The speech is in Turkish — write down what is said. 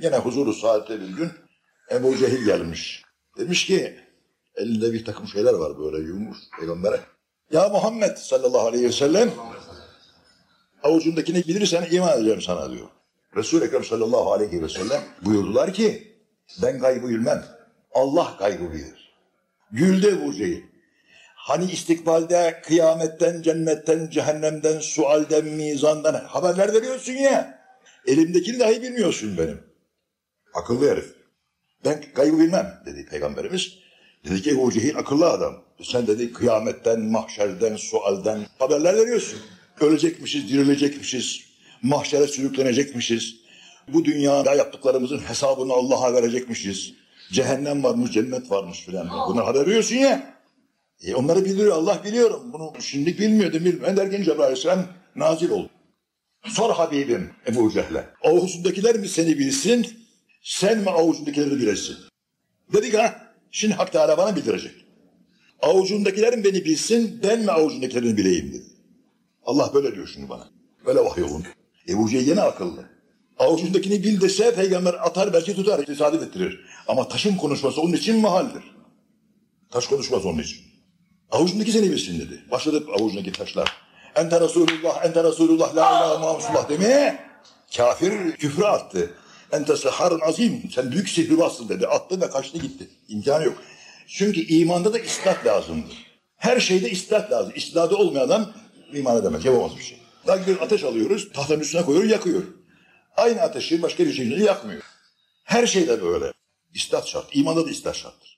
Yine huzuru saadette bir gün Ebu Cehil gelmiş. Demiş ki elinde bir takım şeyler var böyle yumuş peygambere. Ya Muhammed sallallahu aleyhi ve sellem avucundakini bilirsen iman edeceğim sana diyor. Resul-i Ekrem sallallahu aleyhi ve sellem buyurdular ki ben gaybı bilmem. Allah gaybı bilir. Güldü Ebu Cehil. Hani istikbalde kıyametten, cennetten, cehennemden, sualden, mizandan haberler veriyorsun ya. Elimdekini dahi bilmiyorsun benim. Akıllı herif. Ben gaybı bilmem dedi peygamberimiz. Dedi ki Ebu Cehil akıllı adam. Sen dedi kıyametten, mahşerden, sualden haberler veriyorsun. Ölecekmişiz, dirilecekmişiz, mahşere sürüklenecekmişiz. Bu dünyada yaptıklarımızın hesabını Allah'a verecekmişiz. Cehennem varmış, cennet varmış filan. Bunları haber veriyorsun ya. E onları biliyor Allah biliyorum. Bunu şimdi bilmiyordum bilmiyorum. Derken Cebrail Aleyhisselam nazil oldu. Sor Habibim Ebu Cehle. Avucundakiler mi seni bilsin, sen mi avucundakileri bilesin? Dedik ha, şimdi Hak Teala bana bildirecek. Avucundakilerin beni bilsin, ben mi avucundakilerini bileyim dedi. Allah böyle diyor şimdi bana. Böyle vahiy olun. Ebu Cehil yine akıllı. Avucundakini bil dese peygamber atar belki tutar, tesadüf ettirir. Ama taşın konuşması onun için mahaldir. Taş konuşmaz onun için. Avucundaki seni bilsin dedi. Başladı avucundaki taşlar. Ente Resulullah, ente Resulullah, la ilahe Muhammedullah demeye kafir küfre attı. Ente seharun azim, sen büyük sihirbazsın dedi. Attı ve kaçtı gitti. İmkanı yok. Çünkü imanda da istat lazımdır. Her şeyde istat lazım. İstidadı olmayan adam iman edemez, yapamaz bir şey. Daha bir ateş alıyoruz, tahtanın üstüne koyuyor, yakıyor. Aynı ateşi başka bir şekilde yakmıyor. Her şeyde böyle. İstat şart. İmanda da istat şarttır.